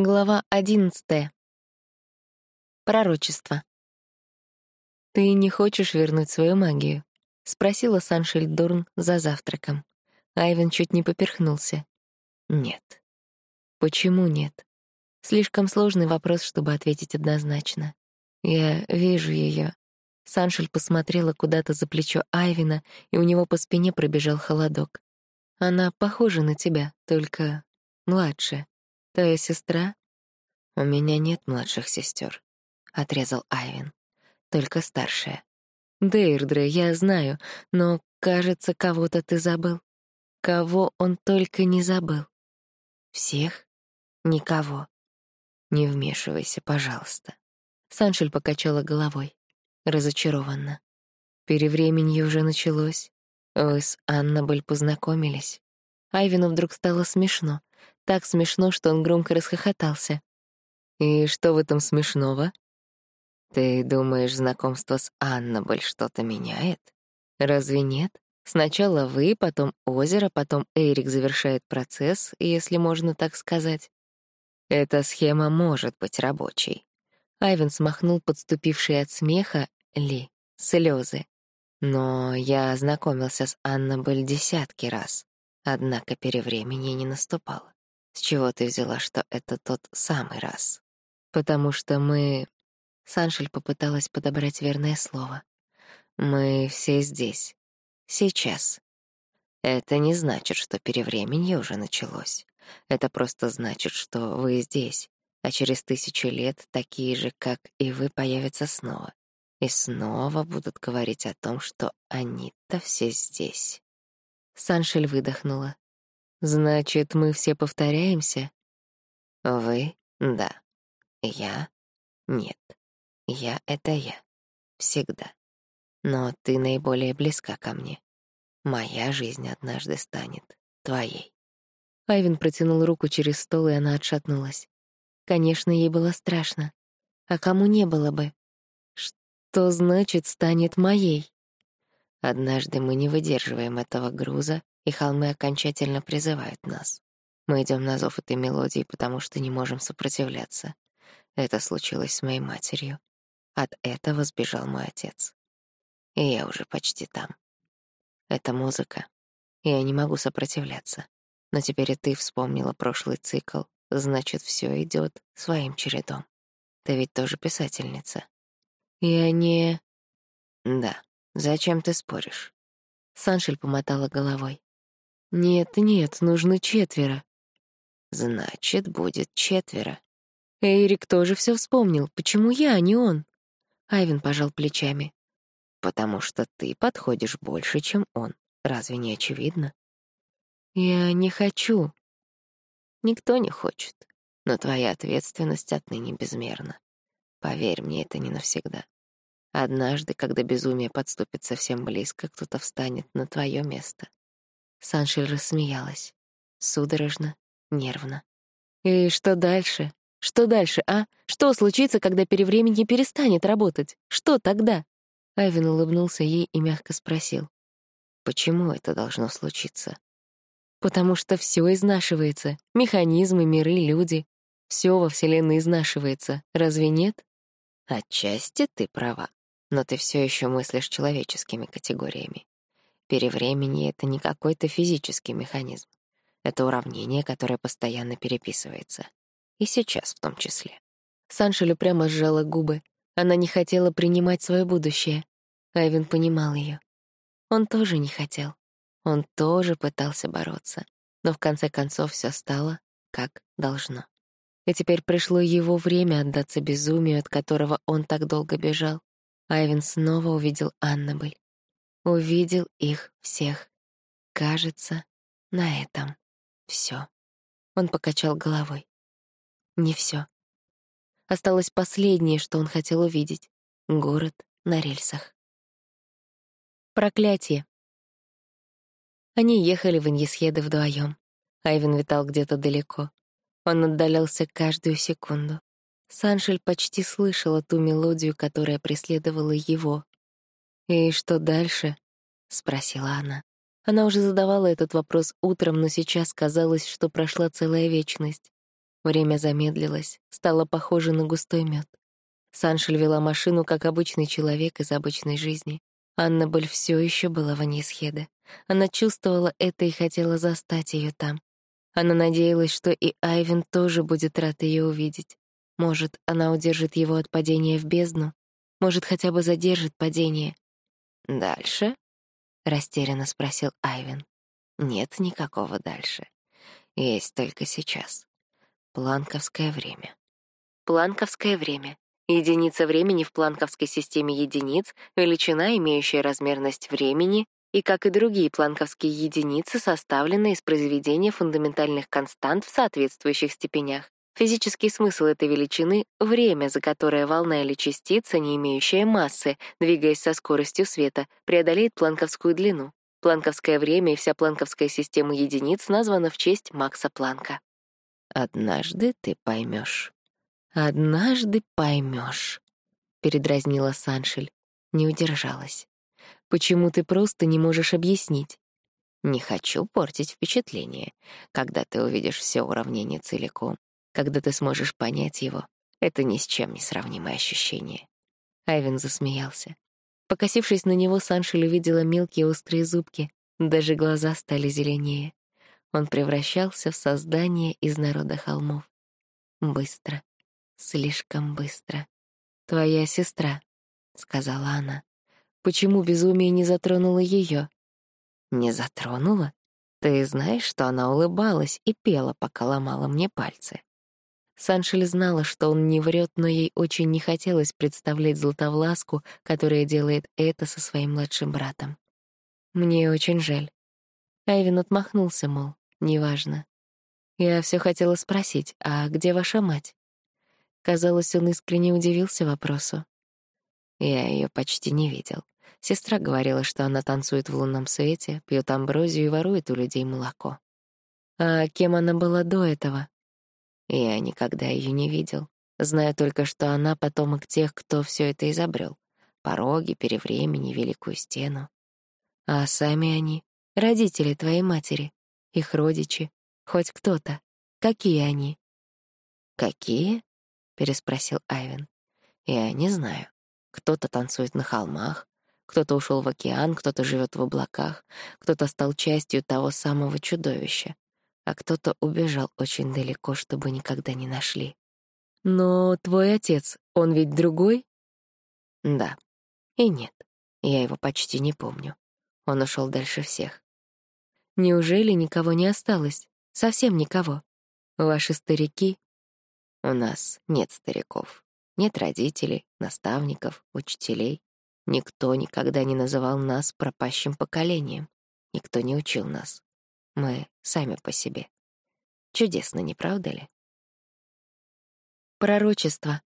Глава одиннадцатая. Пророчество. «Ты не хочешь вернуть свою магию?» — спросила Саншельдорн за завтраком. Айвен чуть не поперхнулся. «Нет». «Почему нет?» Слишком сложный вопрос, чтобы ответить однозначно. «Я вижу ее. Саншель посмотрела куда-то за плечо Айвина, и у него по спине пробежал холодок. «Она похожа на тебя, только младше. Твоя сестра?» «У меня нет младших сестер, отрезал Айвин. «Только старшая». «Дейрдре, я знаю, но, кажется, кого-то ты забыл. Кого он только не забыл. Всех? Никого. Не вмешивайся, пожалуйста». Саншель покачала головой. Разочарованно. Перевременье уже началось. Вы с Аннабель познакомились. Айвину вдруг стало смешно. Так смешно, что он громко расхохотался. «И что в этом смешного?» «Ты думаешь, знакомство с Аннабель что-то меняет? Разве нет? Сначала вы, потом озеро, потом Эрик завершает процесс, если можно так сказать. Эта схема может быть рабочей». Айвен смахнул подступившие от смеха Ли слезы. Но я знакомился с Аннабель десятки раз, однако перевремени не наступало. С чего ты взяла, что это тот самый раз? Потому что мы... Саншель попыталась подобрать верное слово. Мы все здесь. Сейчас. Это не значит, что перевременье уже началось. Это просто значит, что вы здесь, а через тысячу лет такие же, как и вы, появятся снова. И снова будут говорить о том, что они-то все здесь. Саншель выдохнула. Значит, мы все повторяемся? Вы — да. Я — нет. Я — это я. Всегда. Но ты наиболее близка ко мне. Моя жизнь однажды станет твоей. Айвин протянул руку через стол, и она отшатнулась. Конечно, ей было страшно. А кому не было бы? Что значит станет моей? Однажды мы не выдерживаем этого груза и холмы окончательно призывают нас. Мы идем на зов этой мелодии, потому что не можем сопротивляться. Это случилось с моей матерью. От этого сбежал мой отец. И я уже почти там. Это музыка. Я не могу сопротивляться. Но теперь и ты вспомнила прошлый цикл, значит, все идет своим чередом. Ты ведь тоже писательница. Я не... Да, зачем ты споришь? Саншель помотала головой. Нет, нет, нужно четверо. Значит, будет четверо. Эрик тоже все вспомнил. Почему я, а не он? Айвен пожал плечами. Потому что ты подходишь больше, чем он. Разве не очевидно? Я не хочу. Никто не хочет. Но твоя ответственность отныне безмерна. Поверь мне, это не навсегда. Однажды, когда безумие подступит совсем близко, кто-то встанет на твое место. Саншель рассмеялась. Судорожно, нервно. «И что дальше? Что дальше, а? Что случится, когда перевременье перестанет работать? Что тогда?» Айвен улыбнулся ей и мягко спросил. «Почему это должно случиться?» «Потому что все изнашивается. Механизмы, миры, люди. Все во Вселенной изнашивается. Разве нет?» «Отчасти ты права, но ты все еще мыслишь человеческими категориями. Перевременье — это не какой-то физический механизм. Это уравнение, которое постоянно переписывается. И сейчас в том числе. Саншелю прямо сжала губы. Она не хотела принимать свое будущее. Айвен понимал ее. Он тоже не хотел. Он тоже пытался бороться. Но в конце концов все стало, как должно. И теперь пришло его время отдаться безумию, от которого он так долго бежал. Айвен снова увидел Аннабель увидел их всех. Кажется, на этом все. Он покачал головой. Не все. Осталось последнее, что он хотел увидеть — город на рельсах. Проклятие. Они ехали в Иньесхеды вдвоем. Айвен витал где-то далеко. Он отдалялся каждую секунду. Саншель почти слышала ту мелодию, которая преследовала его, «И что дальше?» — спросила она. Она уже задавала этот вопрос утром, но сейчас казалось, что прошла целая вечность. Время замедлилось, стало похоже на густой мед. Саншель вела машину, как обычный человек из обычной жизни. Аннабель все еще была в Анисхеде. Она чувствовала это и хотела застать ее там. Она надеялась, что и Айвен тоже будет рад ее увидеть. Может, она удержит его от падения в бездну? Может, хотя бы задержит падение? «Дальше?» — растерянно спросил Айвен. «Нет никакого дальше. Есть только сейчас. Планковское время». Планковское время. Единица времени в планковской системе единиц — величина, имеющая размерность времени, и, как и другие планковские единицы, составлены из произведения фундаментальных констант в соответствующих степенях. Физический смысл этой величины — время, за которое волна или частица, не имеющая массы, двигаясь со скоростью света, преодолеет планковскую длину. Планковское время и вся планковская система единиц названа в честь Макса Планка. «Однажды ты поймешь. Однажды поймешь», — передразнила Саншель. Не удержалась. «Почему ты просто не можешь объяснить?» «Не хочу портить впечатление. Когда ты увидишь все уравнение целиком, когда ты сможешь понять его. Это ни с чем не сравнимое ощущение. Айвен засмеялся. Покосившись на него, Саншель увидела мелкие острые зубки, даже глаза стали зеленее. Он превращался в создание из народа холмов. Быстро, слишком быстро. «Твоя сестра», — сказала она. «Почему безумие не затронуло ее?» «Не затронула? Ты знаешь, что она улыбалась и пела, пока ломала мне пальцы?» Саншель знала, что он не врет, но ей очень не хотелось представлять Златовласку, которая делает это со своим младшим братом. «Мне очень жаль». Айвин отмахнулся, мол, неважно. Я все хотела спросить, а где ваша мать? Казалось, он искренне удивился вопросу. Я ее почти не видел. Сестра говорила, что она танцует в лунном свете, пьет амброзию и ворует у людей молоко. А кем она была до этого? Я никогда ее не видел. Знаю только, что она потомок тех, кто все это изобрел. Пороги, перевремени, Великую Стену. А сами они — родители твоей матери, их родичи, хоть кто-то. Какие они? «Какие?» — переспросил Айвен. «Я не знаю. Кто-то танцует на холмах, кто-то ушел в океан, кто-то живет в облаках, кто-то стал частью того самого чудовища, а кто-то убежал очень далеко, чтобы никогда не нашли. Но твой отец, он ведь другой? Да. И нет. Я его почти не помню. Он ушел дальше всех. Неужели никого не осталось? Совсем никого. Ваши старики? У нас нет стариков. Нет родителей, наставников, учителей. Никто никогда не называл нас пропащим поколением. Никто не учил нас. Мы сами по себе. Чудесно, не правда ли? Пророчество.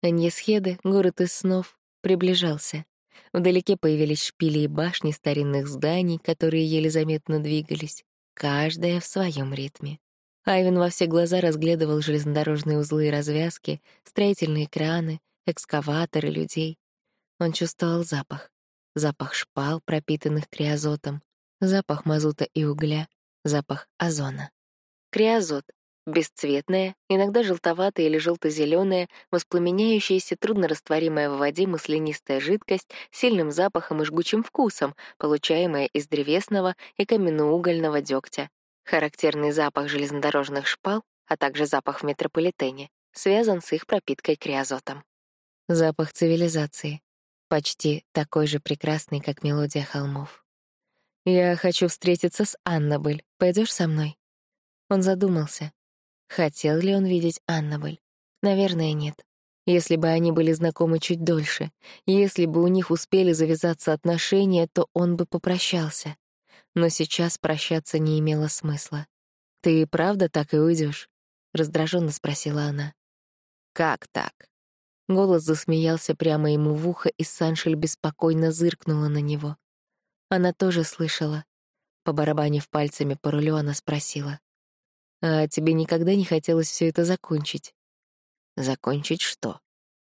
Аньесхеде, город из снов, приближался. Вдалеке появились шпили и башни старинных зданий, которые еле заметно двигались, каждая в своем ритме. Айвен во все глаза разглядывал железнодорожные узлы и развязки, строительные краны, экскаваторы людей. Он чувствовал запах. Запах шпал, пропитанных криозотом, запах мазута и угля, запах озона. Криозот — бесцветная, иногда желтоватая или желто-зеленая, воспламеняющаяся, труднорастворимая в воде маслянистая жидкость с сильным запахом и жгучим вкусом, получаемая из древесного и каменноугольного дегтя. Характерный запах железнодорожных шпал, а также запах в метрополитене, связан с их пропиткой криозотом. Запах цивилизации, почти такой же прекрасный, как мелодия холмов. «Я хочу встретиться с Аннабель. Пойдешь со мной?» Он задумался. Хотел ли он видеть Аннабель? Наверное, нет. Если бы они были знакомы чуть дольше, если бы у них успели завязаться отношения, то он бы попрощался. Но сейчас прощаться не имело смысла. «Ты правда так и уйдешь? раздраженно спросила она. «Как так?» Голос засмеялся прямо ему в ухо, и Саншель беспокойно зыркнула на него. Она тоже слышала. По барабанив пальцами по рулю, она спросила. «А тебе никогда не хотелось все это закончить?» «Закончить что?»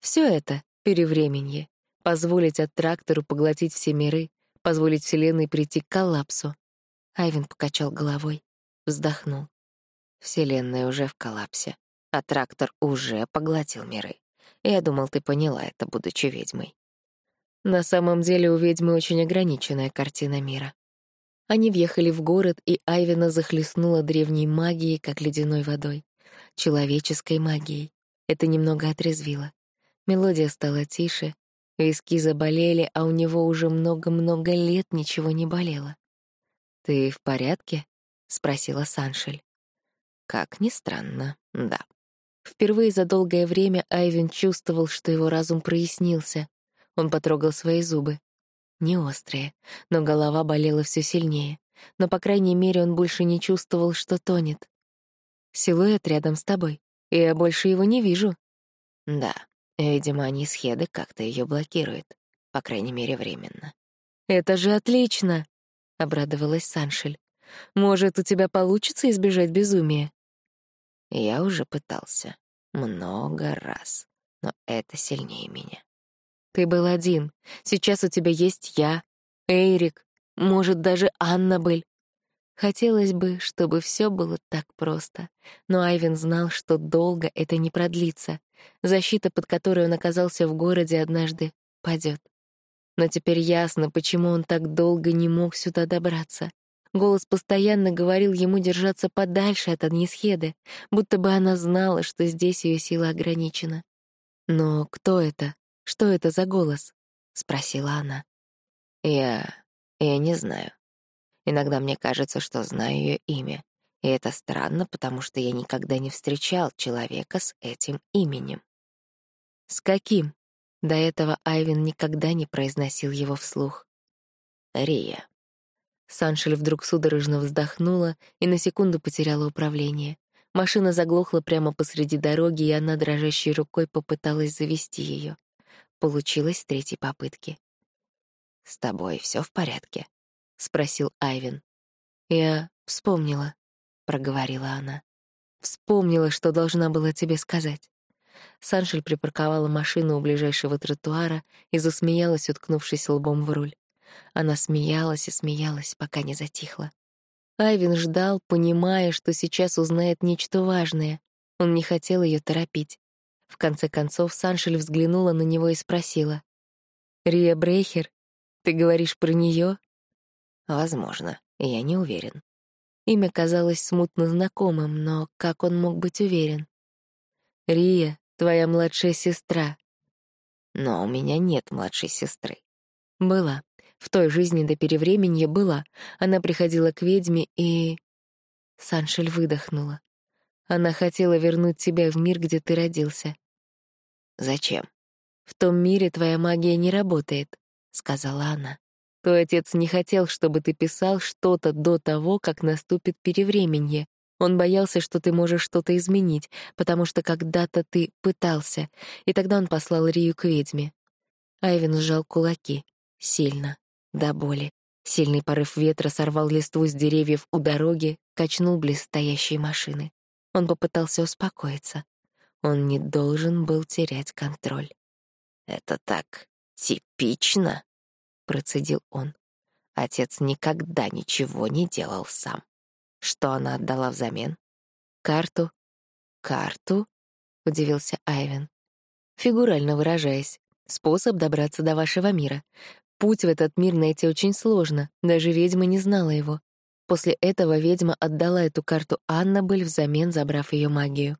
Все это — перевременье. Позволить от трактору поглотить все миры, позволить Вселенной прийти к коллапсу. Айвен покачал головой, вздохнул. Вселенная уже в коллапсе, а трактор уже поглотил миры. Я думал, ты поняла это, будучи ведьмой. На самом деле у ведьмы очень ограниченная картина мира. Они въехали в город, и Айвина захлестнула древней магией, как ледяной водой. Человеческой магией. Это немного отрезвило. Мелодия стала тише, виски заболели, а у него уже много-много лет ничего не болело. «Ты в порядке?» — спросила Саншель. Как ни странно, да. Впервые за долгое время Айвен чувствовал, что его разум прояснился. Он потрогал свои зубы. Не острые, но голова болела все сильнее. Но, по крайней мере, он больше не чувствовал, что тонет. Силуэт рядом с тобой. И я больше его не вижу. Да, видимо, они с Хеды как-то ее блокируют. По крайней мере, временно. «Это же отлично!» — обрадовалась Саншель. «Может, у тебя получится избежать безумия?» Я уже пытался. Много раз. Но это сильнее меня. Ты был один. Сейчас у тебя есть я, Эрик, может, даже Аннабель. Хотелось бы, чтобы все было так просто. Но Айвен знал, что долго это не продлится. Защита, под которой он оказался в городе однажды, падет. Но теперь ясно, почему он так долго не мог сюда добраться. Голос постоянно говорил ему держаться подальше от Анисхеды, будто бы она знала, что здесь ее сила ограничена. «Но кто это? Что это за голос?» — спросила она. «Я... я не знаю. Иногда мне кажется, что знаю ее имя. И это странно, потому что я никогда не встречал человека с этим именем». «С каким?» До этого Айвин никогда не произносил его вслух. «Рия». Саншель вдруг судорожно вздохнула и на секунду потеряла управление. Машина заглохла прямо посреди дороги, и она дрожащей рукой попыталась завести ее. Получилось с третьей попытки. «С тобой все в порядке?» — спросил Айвин. «Я вспомнила», — проговорила она. «Вспомнила, что должна была тебе сказать». Саншель припарковала машину у ближайшего тротуара и засмеялась, уткнувшись лбом в руль. Она смеялась и смеялась, пока не затихла. Айвин ждал, понимая, что сейчас узнает нечто важное. Он не хотел ее торопить. В конце концов, Саншель взглянула на него и спросила. «Рия Брейхер, ты говоришь про нее? «Возможно, я не уверен». Имя казалось смутно знакомым, но как он мог быть уверен? «Рия, твоя младшая сестра». «Но у меня нет младшей сестры». «Была. В той жизни до перевременья была. Она приходила к ведьме и... Саншель выдохнула. Она хотела вернуть тебя в мир, где ты родился. Зачем? В том мире твоя магия не работает, сказала она. Твой отец не хотел, чтобы ты писал что-то до того, как наступит перевременье. Он боялся, что ты можешь что-то изменить, потому что когда-то ты пытался, и тогда он послал Рию к ведьме. Айвен сжал кулаки. Сильно до боли. Сильный порыв ветра сорвал листву с деревьев у дороги, качнул близ стоящей машины. Он попытался успокоиться. Он не должен был терять контроль. «Это так типично», — процедил он. Отец никогда ничего не делал сам. Что она отдала взамен? Карту? Карту? — удивился Айвен. Фигурально выражаясь, способ добраться до вашего мира. Путь в этот мир найти очень сложно, даже ведьма не знала его. После этого ведьма отдала эту карту Аннабель, взамен забрав ее магию.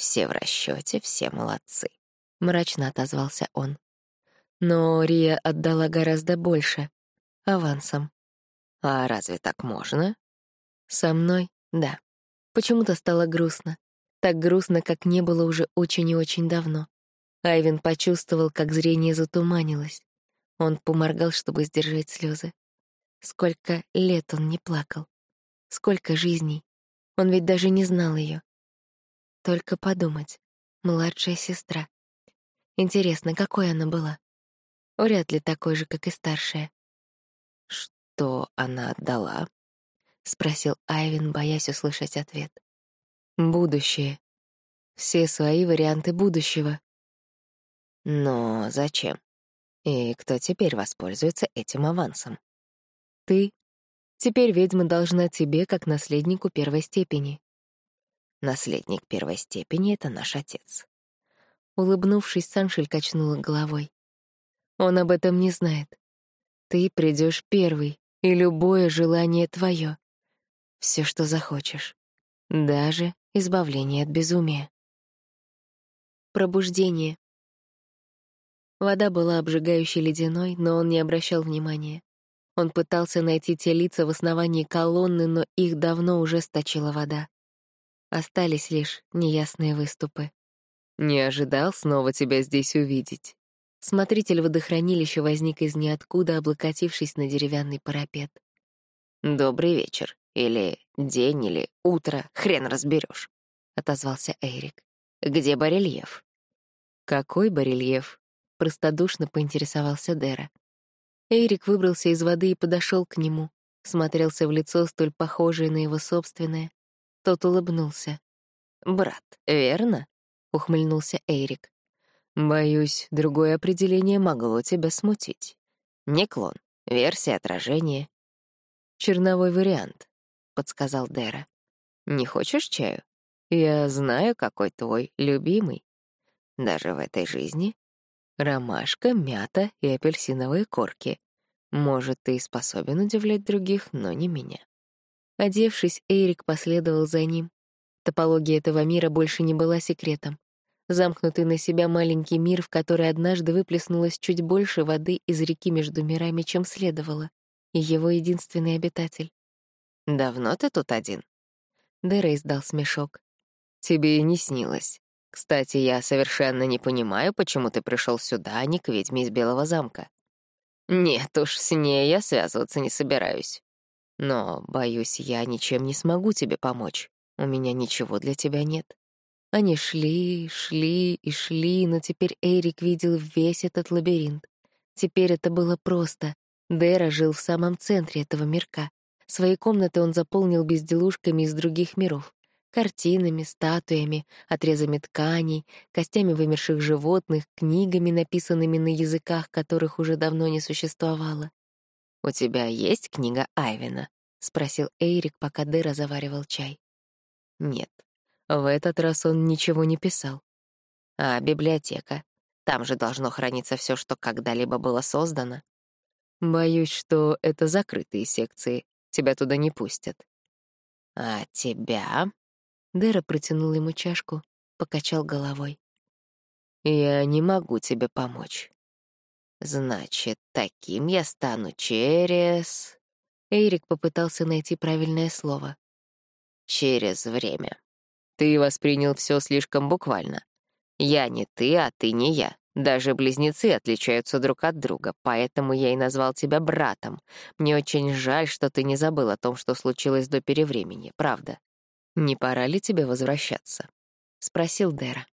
«Все в расчете, все молодцы», — мрачно отозвался он. Но Рия отдала гораздо больше. Авансом. «А разве так можно?» «Со мной — да. Почему-то стало грустно. Так грустно, как не было уже очень и очень давно. Айвен почувствовал, как зрение затуманилось. Он поморгал, чтобы сдержать слезы. Сколько лет он не плакал. Сколько жизней. Он ведь даже не знал ее. Только подумать. Младшая сестра. Интересно, какой она была? Вряд ли такой же, как и старшая. «Что она отдала?» — спросил Айвин, боясь услышать ответ. «Будущее. Все свои варианты будущего». «Но зачем?» И кто теперь воспользуется этим авансом? Ты. Теперь ведьма должна тебе, как наследнику первой степени. Наследник первой степени — это наш отец. Улыбнувшись, Саншель качнула головой. Он об этом не знает. Ты придешь первый, и любое желание твое. Все, что захочешь. Даже избавление от безумия. Пробуждение. Вода была обжигающей ледяной, но он не обращал внимания. Он пытался найти те лица в основании колонны, но их давно уже сточила вода. Остались лишь неясные выступы. «Не ожидал снова тебя здесь увидеть». Смотритель водохранилища возник из ниоткуда, облокотившись на деревянный парапет. «Добрый вечер. Или день, или утро. Хрен разберешь, отозвался Эрик. «Где барельеф?» «Какой барельеф?» — простодушно поинтересовался Дера. Эрик выбрался из воды и подошел к нему, смотрелся в лицо, столь похожее на его собственное. Тот улыбнулся. «Брат, верно?» — ухмыльнулся Эрик. «Боюсь, другое определение могло тебя смутить. Не клон, версия отражения». «Черновой вариант», — подсказал Дера. «Не хочешь чаю? Я знаю, какой твой любимый. Даже в этой жизни Ромашка, мята и апельсиновые корки. Может, ты способен удивлять других, но не меня. Одевшись, Эрик последовал за ним. Топология этого мира больше не была секретом. Замкнутый на себя маленький мир, в который однажды выплеснулось чуть больше воды из реки между мирами, чем следовало, и его единственный обитатель. «Давно ты тут один?» Дэра издал смешок. «Тебе и не снилось. Кстати, я совершенно не понимаю, почему ты пришел сюда, а не к ведьме из Белого замка. Нет уж, с ней я связываться не собираюсь. Но, боюсь, я ничем не смогу тебе помочь. У меня ничего для тебя нет. Они шли, шли и шли, но теперь Эрик видел весь этот лабиринт. Теперь это было просто. Дэра жил в самом центре этого мирка. Свои комнаты он заполнил безделушками из других миров картинами, статуями, отрезами тканей, костями вымерших животных, книгами, написанными на языках, которых уже давно не существовало. «У тебя есть книга Айвина?» — спросил Эйрик, пока Дэра заваривал чай. «Нет, в этот раз он ничего не писал». «А библиотека? Там же должно храниться все, что когда-либо было создано». «Боюсь, что это закрытые секции. Тебя туда не пустят». «А тебя?» Дэра протянул ему чашку, покачал головой. «Я не могу тебе помочь». «Значит, таким я стану через...» Эрик попытался найти правильное слово. «Через время. Ты воспринял все слишком буквально. Я не ты, а ты не я. Даже близнецы отличаются друг от друга, поэтому я и назвал тебя братом. Мне очень жаль, что ты не забыл о том, что случилось до перевремени, правда?» «Не пора ли тебе возвращаться?» — спросил Дэра.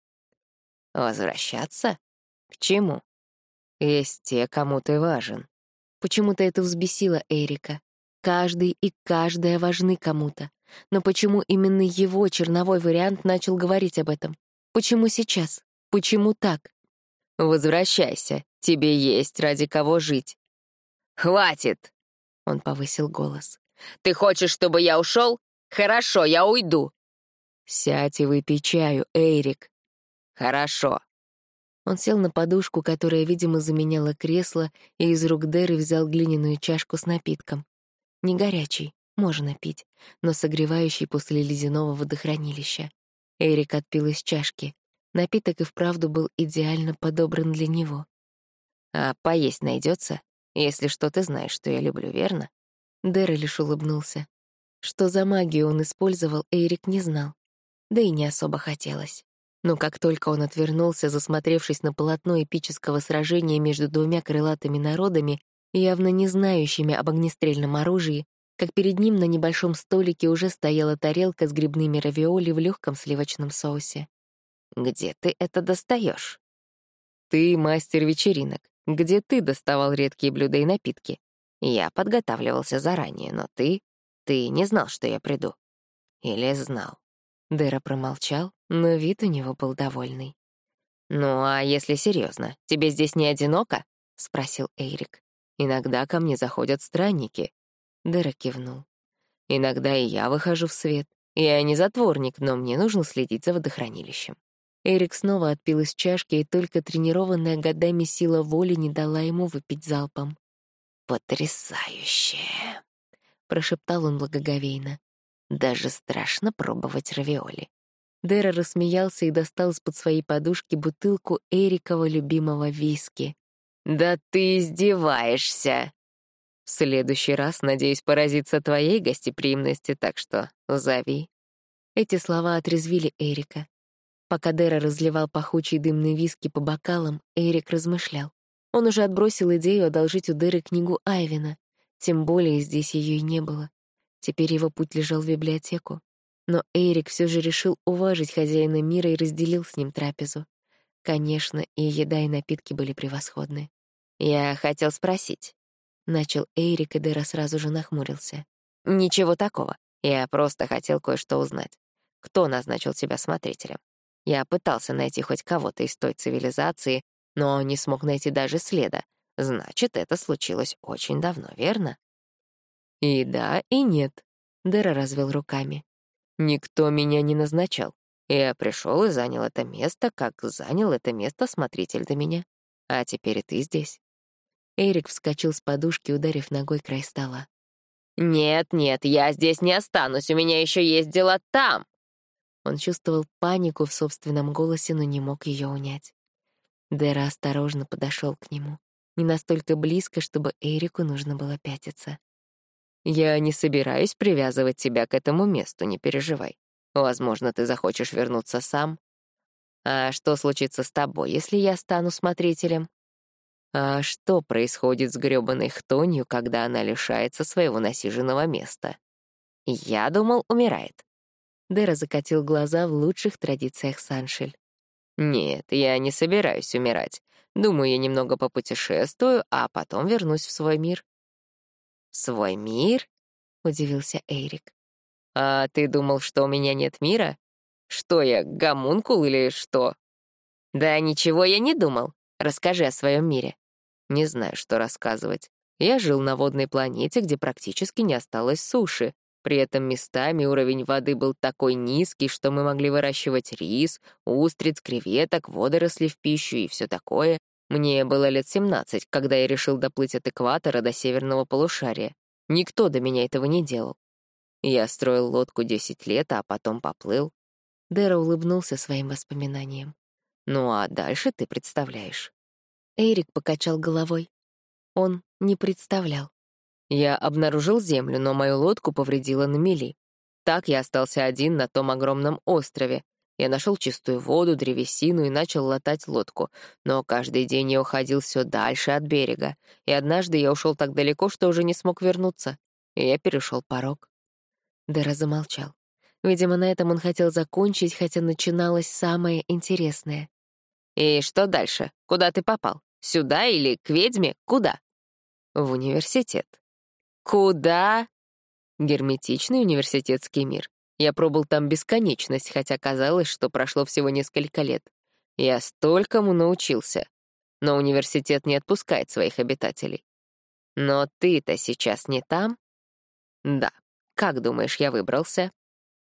«Возвращаться? К чему?» «Есть те, кому ты важен». Почему-то это взбесило Эрика. Каждый и каждая важны кому-то. Но почему именно его черновой вариант начал говорить об этом? Почему сейчас? Почему так? «Возвращайся. Тебе есть ради кого жить». «Хватит!» — он повысил голос. «Ты хочешь, чтобы я ушел? Хорошо, я уйду. Сядь и выпей чаю, Эрик. Хорошо. Он сел на подушку, которая, видимо, заменяла кресло, и из рук Деры взял глиняную чашку с напитком. Не горячий, можно пить, но согревающий после ледяного водохранилища. Эрик отпил из чашки. Напиток и вправду был идеально подобран для него. «А поесть найдется, если что ты знаешь, что я люблю, верно?» Дэра лишь улыбнулся. Что за магию он использовал, Эрик не знал. Да и не особо хотелось. Но как только он отвернулся, засмотревшись на полотно эпического сражения между двумя крылатыми народами, явно не знающими об огнестрельном оружии, как перед ним на небольшом столике уже стояла тарелка с грибными равиоли в легком сливочном соусе. «Где ты это достаешь? «Ты мастер вечеринок. Где ты доставал редкие блюда и напитки?» «Я подготавливался заранее, но ты ты не знал, что я приду? Или знал?» Дэра промолчал, но вид у него был довольный. «Ну, а если серьезно, тебе здесь не одиноко?» — спросил Эйрик. «Иногда ко мне заходят странники». Дэра кивнул. «Иногда и я выхожу в свет. Я не затворник, но мне нужно следить за водохранилищем». Эрик снова отпил из чашки, и только тренированная годами сила воли не дала ему выпить залпом. «Потрясающе!» — прошептал он благоговейно. «Даже страшно пробовать равиоли». Дэра рассмеялся и достал из-под своей подушки бутылку Эрикова любимого виски. «Да ты издеваешься!» «В следующий раз, надеюсь, поразиться твоей гостеприимности, так что зови». Эти слова отрезвили Эрика. Пока Дэра разливал пахучий дымный виски по бокалам, Эрик размышлял. Он уже отбросил идею одолжить у Дэры книгу Айвина, тем более здесь ее и не было. Теперь его путь лежал в библиотеку. Но Эрик все же решил уважить хозяина мира и разделил с ним трапезу. Конечно, и еда, и напитки были превосходны. «Я хотел спросить». Начал Эрик, и Дэра сразу же нахмурился. «Ничего такого. Я просто хотел кое-что узнать. Кто назначил тебя смотрителем? Я пытался найти хоть кого-то из той цивилизации, но не смог найти даже следа. Значит, это случилось очень давно, верно? И да, и нет. Дэра развел руками. Никто меня не назначал. Я пришел и занял это место, как занял это место смотритель до меня. А теперь и ты здесь. Эрик вскочил с подушки, ударив ногой край стола. «Нет, нет, я здесь не останусь, у меня еще есть дела там!» Он чувствовал панику в собственном голосе, но не мог ее унять. Дэра осторожно подошел к нему. Не настолько близко, чтобы Эрику нужно было пятиться. «Я не собираюсь привязывать тебя к этому месту, не переживай. Возможно, ты захочешь вернуться сам. А что случится с тобой, если я стану смотрителем? А что происходит с грёбаной хтонью, когда она лишается своего насиженного места? Я думал, умирает». Дэра закатил глаза в лучших традициях Саншель. Нет, я не собираюсь умирать. Думаю, я немного попутешествую, а потом вернусь в свой мир. Свой мир? Удивился Эрик. А ты думал, что у меня нет мира? Что я, гомункул или что? Да ничего я не думал. Расскажи о своем мире. Не знаю, что рассказывать. Я жил на водной планете, где практически не осталось суши. При этом местами уровень воды был такой низкий, что мы могли выращивать рис, устриц, креветок, водоросли в пищу и все такое. Мне было лет 17, когда я решил доплыть от экватора до северного полушария. Никто до меня этого не делал. Я строил лодку 10 лет, а потом поплыл. Дэра улыбнулся своим воспоминаниям. Ну а дальше ты представляешь. Эрик покачал головой. Он не представлял. Я обнаружил землю, но мою лодку повредило на мели. Так я остался один на том огромном острове. Я нашел чистую воду, древесину и начал латать лодку. Но каждый день я уходил все дальше от берега. И однажды я ушел так далеко, что уже не смог вернуться. И я перешел порог. Дэра замолчал. Видимо, на этом он хотел закончить, хотя начиналось самое интересное. «И что дальше? Куда ты попал? Сюда или к ведьме? Куда?» «В университет», Куда? Герметичный университетский мир. Я пробыл там бесконечность, хотя казалось, что прошло всего несколько лет. Я столькому научился. Но университет не отпускает своих обитателей. Но ты-то сейчас не там? Да. Как думаешь, я выбрался?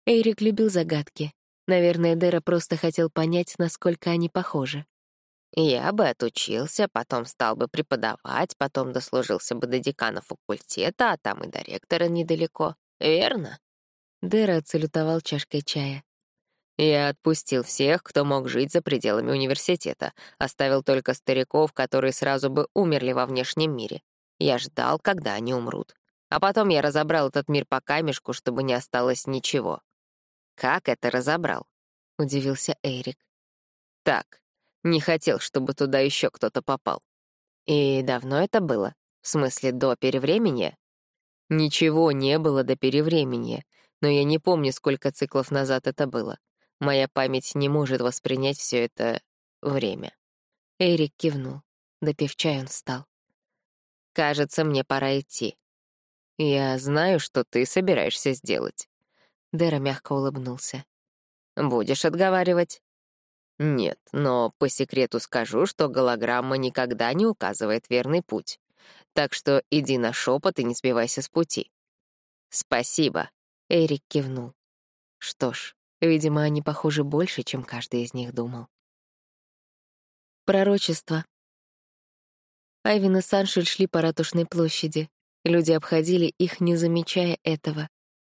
Эрик любил загадки. Наверное, Дэра просто хотел понять, насколько они похожи. Я бы отучился, потом стал бы преподавать, потом дослужился бы до декана факультета, а там и до ректора недалеко. Верно?» Дэра отсалютовал чашкой чая. Я отпустил всех, кто мог жить за пределами университета, оставил только стариков, которые сразу бы умерли во внешнем мире. Я ждал, когда они умрут. А потом я разобрал этот мир по камешку, чтобы не осталось ничего. «Как это разобрал?» — удивился Эрик. «Так, не хотел, чтобы туда еще кто-то попал. И давно это было? В смысле, до перевремени? Ничего не было до перевремени, но я не помню, сколько циклов назад это было. Моя память не может воспринять все это время. Эрик кивнул. Допив чай, он встал. «Кажется, мне пора идти. Я знаю, что ты собираешься сделать». Дэра мягко улыбнулся. «Будешь отговаривать?» Нет, но по секрету скажу, что голограмма никогда не указывает верный путь. Так что иди на шепот и не сбивайся с пути. Спасибо. Эрик кивнул. Что ж, видимо, они похожи больше, чем каждый из них думал. Пророчество. Айвин и Саншель шли по Ратушной площади. Люди обходили их, не замечая этого.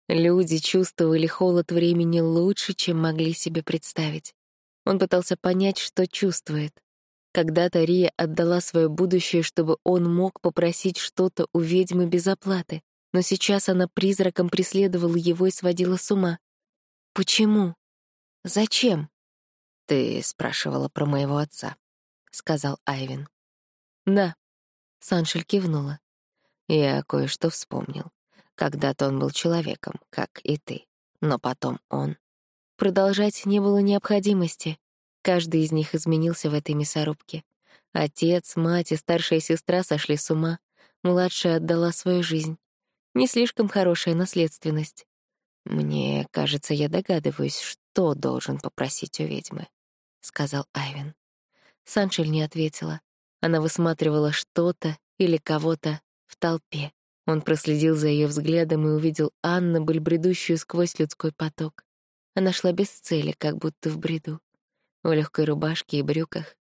Люди чувствовали холод времени лучше, чем могли себе представить. Он пытался понять, что чувствует. Когда-то Рия отдала свое будущее, чтобы он мог попросить что-то у ведьмы без оплаты, но сейчас она призраком преследовала его и сводила с ума. Почему? Зачем? Ты спрашивала про моего отца, сказал Айвин. Да. Саншель кивнула. Я кое-что вспомнил. Когда-то он был человеком, как и ты, но потом он... Продолжать не было необходимости. Каждый из них изменился в этой мясорубке. Отец, мать и старшая сестра сошли с ума. Младшая отдала свою жизнь. Не слишком хорошая наследственность. «Мне кажется, я догадываюсь, что должен попросить у ведьмы», — сказал Айвен. Саншель не ответила. Она высматривала что-то или кого-то в толпе. Он проследил за ее взглядом и увидел Аннабель, бредущую сквозь людской поток. Она шла без цели, как будто в бреду. В легкой рубашке и брюках.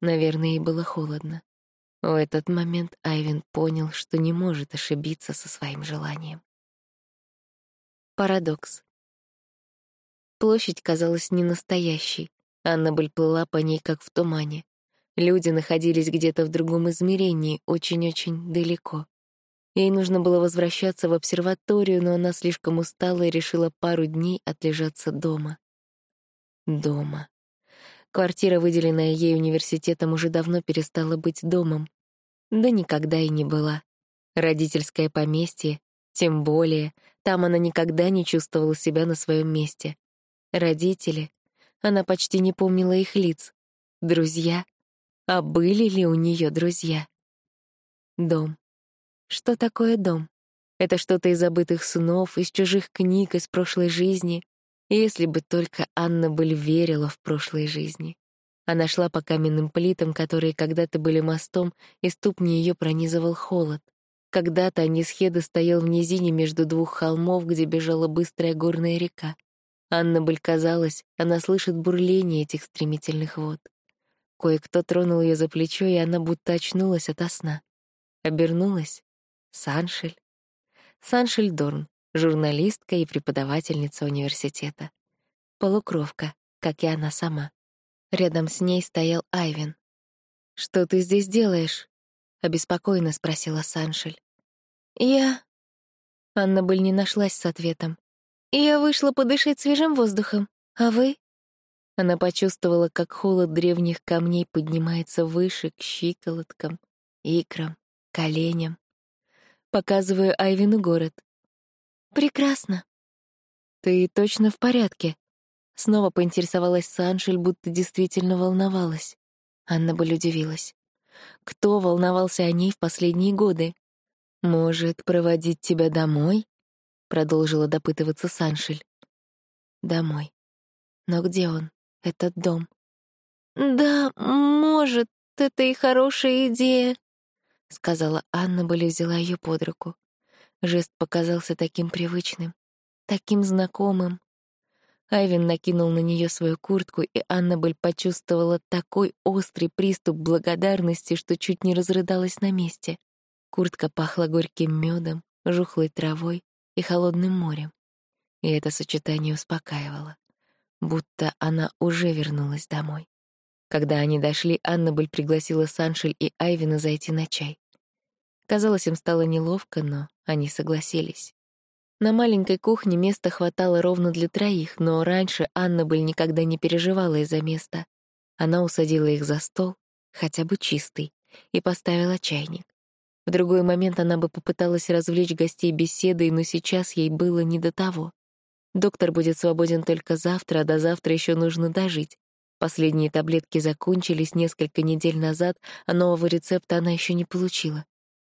Наверное, ей было холодно. В этот момент Айвен понял, что не может ошибиться со своим желанием. Парадокс. Площадь казалась ненастоящей. Аннабель плыла по ней, как в тумане. Люди находились где-то в другом измерении, очень-очень далеко. Ей нужно было возвращаться в обсерваторию, но она слишком устала и решила пару дней отлежаться дома. Дома. Квартира, выделенная ей университетом, уже давно перестала быть домом. Да никогда и не была. Родительское поместье, тем более, там она никогда не чувствовала себя на своем месте. Родители, она почти не помнила их лиц. Друзья, а были ли у нее друзья? Дом. Что такое дом? Это что-то из забытых снов, из чужих книг, из прошлой жизни. Если бы только Анна Быль верила в прошлой жизни. Она шла по каменным плитам, которые когда-то были мостом, и ступни ее пронизывал холод. Когда-то Анисхеда стоял в низине между двух холмов, где бежала быстрая горная река. Анна Быль казалось, она слышит бурление этих стремительных вод. Кое-кто тронул ее за плечо, и она будто очнулась ото сна. Обернулась Саншель. Саншель Дорн, журналистка и преподавательница университета. Полукровка, как и она сама. Рядом с ней стоял Айвен. «Что ты здесь делаешь?» — обеспокоенно спросила Саншель. «Я...» Анна Быль не нашлась с ответом. «Я вышла подышать свежим воздухом. А вы?» Она почувствовала, как холод древних камней поднимается выше к щиколоткам, икрам, коленям. Показываю Айвину город. Прекрасно. Ты точно в порядке? Снова поинтересовалась Саншель, будто действительно волновалась. Анна бы удивилась. Кто волновался о ней в последние годы? Может, проводить тебя домой? Продолжила допытываться Саншель. Домой. Но где он, этот дом? Да, может, это и хорошая идея, — сказала Анна, Боли взяла ее под руку. Жест показался таким привычным, таким знакомым. Айвен накинул на нее свою куртку, и Аннабель почувствовала такой острый приступ благодарности, что чуть не разрыдалась на месте. Куртка пахла горьким медом, жухлой травой и холодным морем. И это сочетание успокаивало, будто она уже вернулась домой. Когда они дошли, Аннабель пригласила Саншель и Айвина зайти на чай. Казалось, им стало неловко, но они согласились. На маленькой кухне места хватало ровно для троих, но раньше Аннабель никогда не переживала из-за места. Она усадила их за стол, хотя бы чистый, и поставила чайник. В другой момент она бы попыталась развлечь гостей беседой, но сейчас ей было не до того. Доктор будет свободен только завтра, а до завтра еще нужно дожить. Последние таблетки закончились несколько недель назад, а нового рецепта она еще не получила.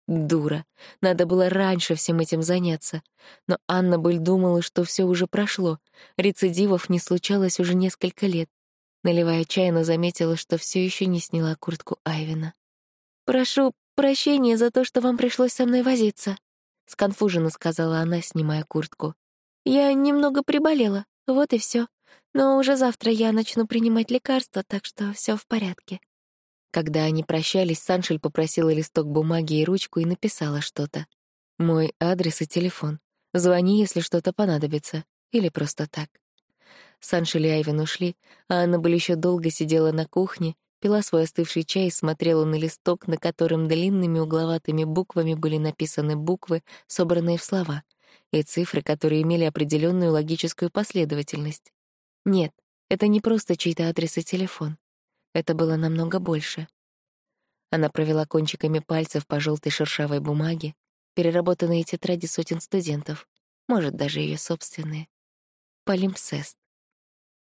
Дура. Надо было раньше всем этим заняться. Но Анна Быль думала, что все уже прошло. Рецидивов не случалось уже несколько лет. Наливая чай, она заметила, что все еще не сняла куртку Айвина. «Прошу прощения за то, что вам пришлось со мной возиться», — сконфуженно сказала она, снимая куртку. «Я немного приболела. Вот и все. Но уже завтра я начну принимать лекарства, так что все в порядке. Когда они прощались, Саншель попросила листок бумаги и ручку и написала что-то. Мой адрес и телефон. Звони, если что-то понадобится. Или просто так. Саншель и Айвен ушли, а Анна еще долго сидела на кухне, пила свой остывший чай и смотрела на листок, на котором длинными угловатыми буквами были написаны буквы, собранные в слова, и цифры, которые имели определенную логическую последовательность. Нет, это не просто чей-то адрес и телефон. Это было намного больше. Она провела кончиками пальцев по желтой шершавой бумаге, переработанные тетради сотен студентов, может, даже ее собственные. Полимпсест.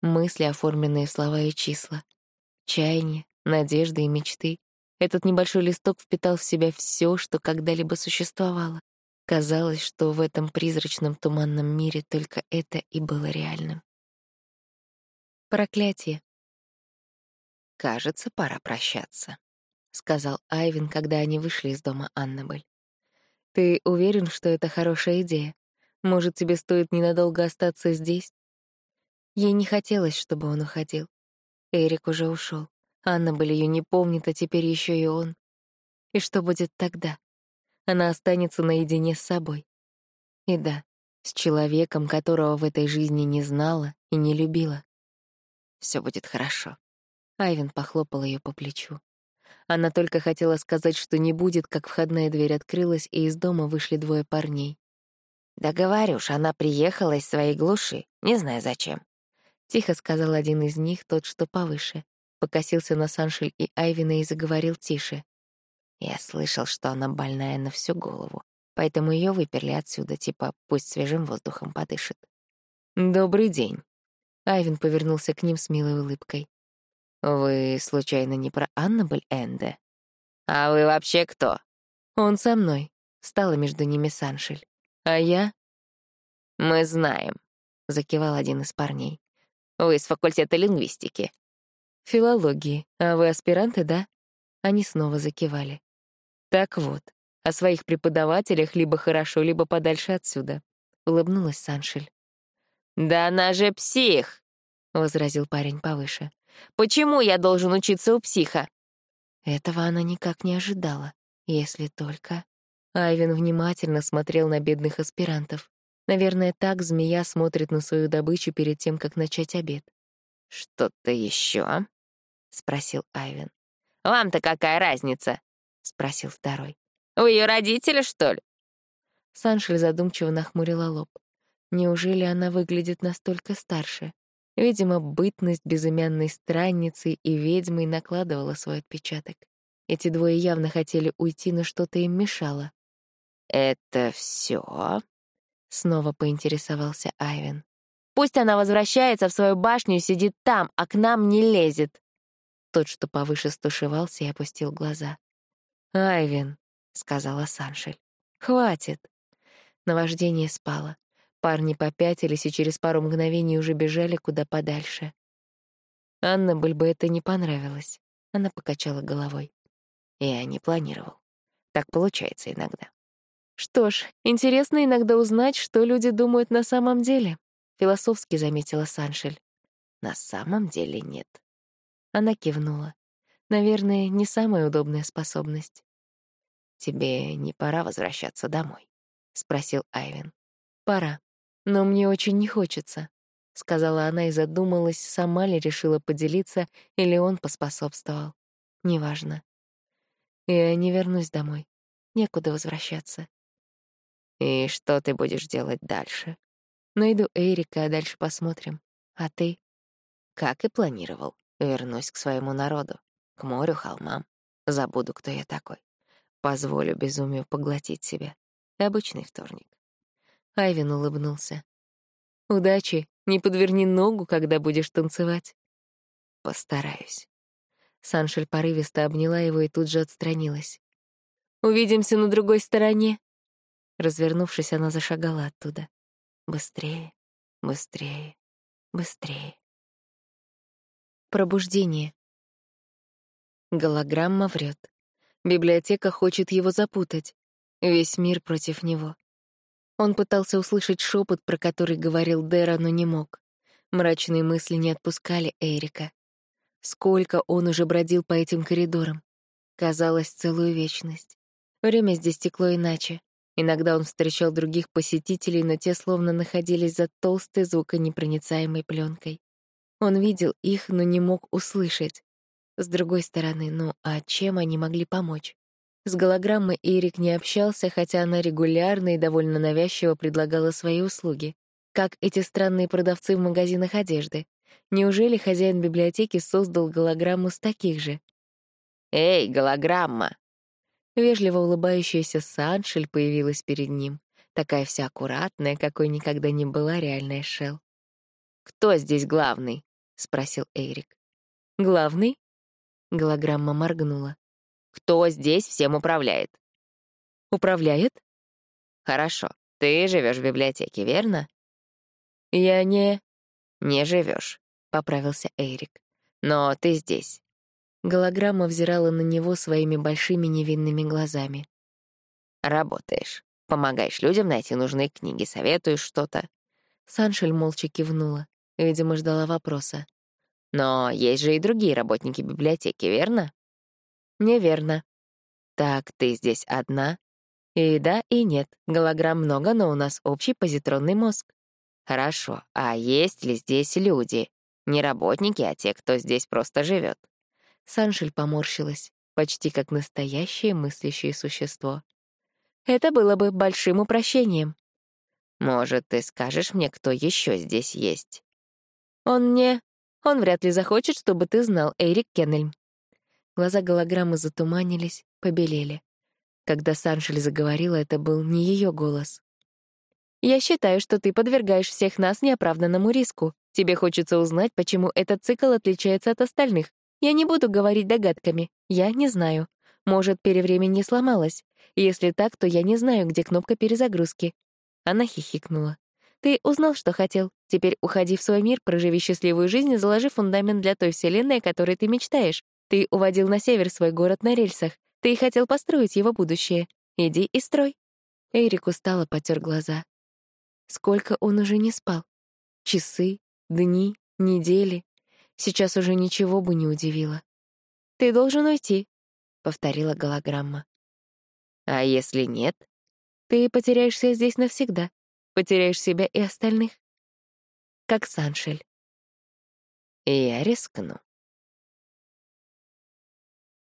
Мысли, оформленные в слова и числа. Чаяния, надежды и мечты. Этот небольшой листок впитал в себя все, что когда-либо существовало. Казалось, что в этом призрачном туманном мире только это и было реальным. Проклятие. «Кажется, пора прощаться», — сказал Айвин, когда они вышли из дома Аннабель. «Ты уверен, что это хорошая идея? Может, тебе стоит ненадолго остаться здесь? Ей не хотелось, чтобы он уходил. Эрик уже ушел. Анна были ее не помнит, а теперь еще и он. И что будет тогда? Она останется наедине с собой. И да, с человеком, которого в этой жизни не знала и не любила. Все будет хорошо. Айвен похлопал ее по плечу. Она только хотела сказать, что не будет, как входная дверь открылась, и из дома вышли двое парней. «Да говорю ж, она приехала из своей глуши, не знаю зачем. Тихо сказал один из них, тот, что повыше. Покосился на Саншель и Айвина и заговорил тише. Я слышал, что она больная на всю голову, поэтому ее выперли отсюда, типа пусть свежим воздухом подышит. «Добрый день». Айвин повернулся к ним с милой улыбкой. «Вы, случайно, не про Аннабель Энде?» «А вы вообще кто?» «Он со мной», — стала между ними Саншель. «А я?» «Мы знаем», — закивал один из парней. Вы из факультета лингвистики. Филологии. А вы аспиранты, да? Они снова закивали. Так вот, о своих преподавателях либо хорошо, либо подальше отсюда. Улыбнулась Саншель. «Да она же псих!» — возразил парень повыше. «Почему я должен учиться у психа?» Этого она никак не ожидала, если только... Айвен внимательно смотрел на бедных аспирантов. Наверное, так змея смотрит на свою добычу перед тем, как начать обед. «Что-то еще? спросил Айвен. «Вам-то какая разница?» — спросил второй. «Вы ее родители, что ли?» Саншель задумчиво нахмурила лоб. Неужели она выглядит настолько старше? Видимо, бытность безымянной странницей и ведьмой накладывала свой отпечаток. Эти двое явно хотели уйти, но что-то им мешало. «Это все? Снова поинтересовался Айвен. «Пусть она возвращается в свою башню и сидит там, а к нам не лезет». Тот, что повыше стушевался и опустил глаза. «Айвен», — сказала Саншель, — «хватит». Наваждение спало. Парни попятились и через пару мгновений уже бежали куда подальше. Анна Быль бы это не понравилось. Она покачала головой. Я не планировал. Так получается иногда. Что ж, интересно иногда узнать, что люди думают на самом деле, философски заметила Саншель. На самом деле нет. Она кивнула. Наверное, не самая удобная способность. Тебе не пора возвращаться домой, спросил Айвен. Пора, но мне очень не хочется, сказала она и задумалась, сама ли решила поделиться или он поспособствовал. Неважно. Я не вернусь домой. Некуда возвращаться. И что ты будешь делать дальше? Найду Эрика, а дальше посмотрим. А ты? Как и планировал, вернусь к своему народу, к морю, холмам. Забуду, кто я такой. Позволю безумию поглотить себя. Обычный вторник. Айвин улыбнулся. Удачи, не подверни ногу, когда будешь танцевать. Постараюсь. Саншель порывисто обняла его и тут же отстранилась. Увидимся на другой стороне. Развернувшись, она зашагала оттуда. Быстрее, быстрее, быстрее. Пробуждение. Голограмма врет. Библиотека хочет его запутать. Весь мир против него. Он пытался услышать шепот, про который говорил Дэра, но не мог. Мрачные мысли не отпускали Эрика. Сколько он уже бродил по этим коридорам. Казалось, целую вечность. Время здесь текло иначе. Иногда он встречал других посетителей, но те словно находились за толстой звуконепроницаемой пленкой. Он видел их, но не мог услышать. С другой стороны, ну а чем они могли помочь? С голограммой Эрик не общался, хотя она регулярно и довольно навязчиво предлагала свои услуги. Как эти странные продавцы в магазинах одежды. Неужели хозяин библиотеки создал голограмму с таких же? «Эй, голограмма!» Вежливо улыбающаяся Саншель появилась перед ним, такая вся аккуратная, какой никогда не была реальная Шел. «Кто здесь главный?» — спросил Эрик. «Главный?» — голограмма моргнула. «Кто здесь всем управляет?» «Управляет?» «Хорошо. Ты живешь в библиотеке, верно?» «Я не...» «Не живешь», — поправился Эрик. «Но ты здесь. Голограмма взирала на него своими большими невинными глазами. «Работаешь. Помогаешь людям найти нужные книги, советуешь что-то». Саншель молча кивнула. Видимо, ждала вопроса. «Но есть же и другие работники библиотеки, верно?» «Неверно». «Так, ты здесь одна?» «И да, и нет. Голограмм много, но у нас общий позитронный мозг». «Хорошо. А есть ли здесь люди? Не работники, а те, кто здесь просто живет. Саншель поморщилась, почти как настоящее мыслящее существо. Это было бы большим упрощением. Может, ты скажешь мне, кто еще здесь есть? Он не... Он вряд ли захочет, чтобы ты знал, Эрик Кеннельм. Глаза голограммы затуманились, побелели. Когда Саншель заговорила, это был не ее голос. «Я считаю, что ты подвергаешь всех нас неоправданному риску. Тебе хочется узнать, почему этот цикл отличается от остальных. Я не буду говорить догадками. Я не знаю. Может, перевремень не сломалась. Если так, то я не знаю, где кнопка перезагрузки. Она хихикнула. Ты узнал, что хотел. Теперь уходи в свой мир, проживи счастливую жизнь и заложи фундамент для той вселенной, о которой ты мечтаешь. Ты уводил на север свой город на рельсах. Ты хотел построить его будущее. Иди и строй. Эрик устало потер глаза. Сколько он уже не спал? Часы, дни, недели. Сейчас уже ничего бы не удивило. «Ты должен уйти», — повторила голограмма. «А если нет?» «Ты потеряешься здесь навсегда. Потеряешь себя и остальных. Как Саншель». «Я рискну»,